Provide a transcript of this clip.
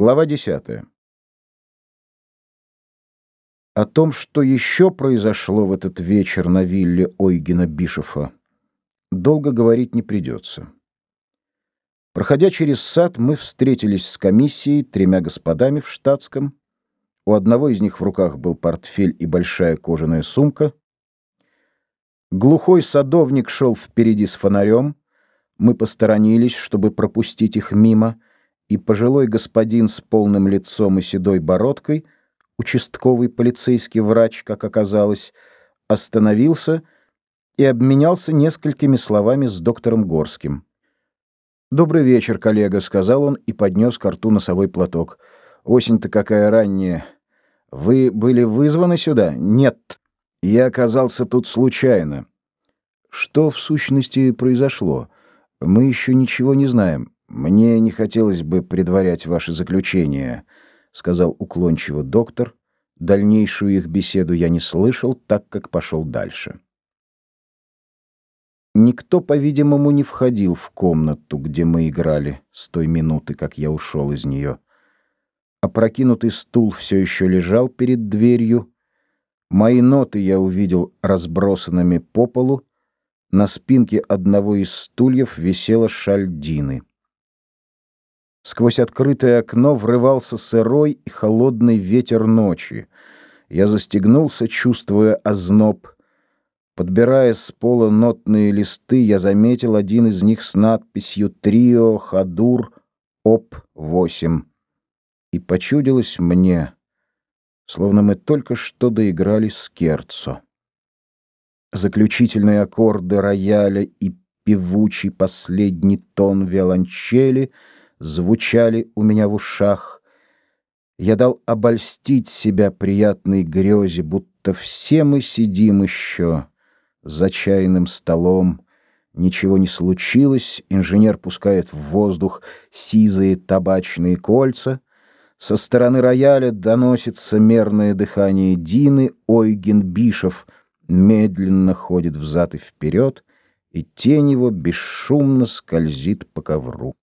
Глава 10. О том, что еще произошло в этот вечер на вилле Ойгена Бишофа, долго говорить не придется. Проходя через сад, мы встретились с комиссией, тремя господами в штатском. У одного из них в руках был портфель и большая кожаная сумка. Глухой садовник шел впереди с фонарем. Мы посторонились, чтобы пропустить их мимо — и пожилой господин с полным лицом и седой бородкой, участковый полицейский врач, как оказалось, остановился и обменялся несколькими словами с доктором Горским. «Добрый вечер, коллега», — сказал он и поднес к рту носовой платок. «Осень-то какая ранняя. Вы были вызваны сюда?» «Нет. Я оказался тут случайно». «Что в сущности произошло? Мы еще ничего не знаем». «Мне не хотелось бы предварять ваше заключение», — сказал уклончиво доктор. Дальнейшую их беседу я не слышал, так как пошел дальше. Никто, по-видимому, не входил в комнату, где мы играли, с той минуты, как я ушел из нее. Опрокинутый стул все еще лежал перед дверью. Мои ноты я увидел разбросанными по полу. На спинке одного из стульев висела шаль Дины. Сквозь открытое окно врывался сырой и холодный ветер ночи. Я застегнулся, чувствуя озноб. Подбирая с пола нотные листы, я заметил один из них с надписью «Трио Хадур Оп-8». И почудилось мне, словно мы только что доиграли скерцо. Заключительные аккорды рояля и певучий последний тон виолончели — звучали у меня в ушах. Я дал обольстить себя приятной грезе, будто все мы сидим еще за чайным столом. Ничего не случилось, инженер пускает в воздух сизые табачные кольца. Со стороны рояля доносится мерное дыхание Дины, Ойген Бишев медленно ходит взад и вперед, и тень его бесшумно скользит по ковру.